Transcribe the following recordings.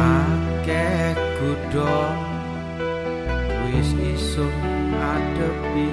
akeh kudo wis iso adepi.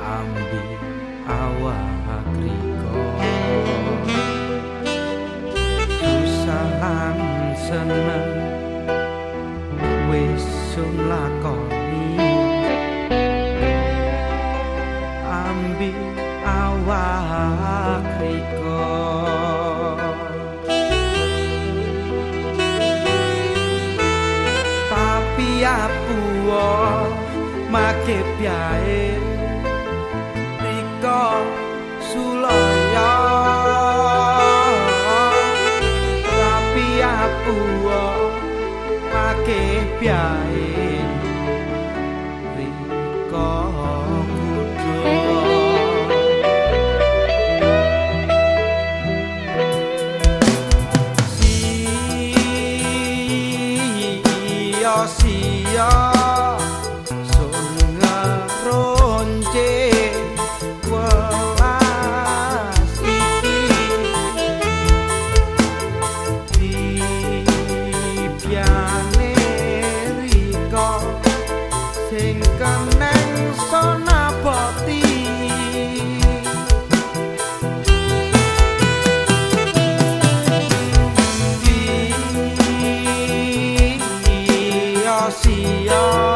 Ambi awak riko. Susahan seneng wis sum lakoni ambi awak riko apuo make piae rika sulaya. Rapi apuo make piae your sia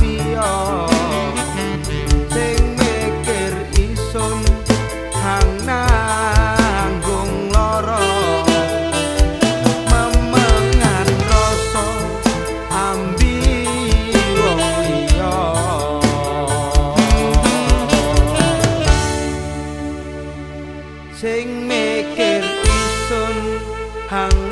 sing mikir isun hang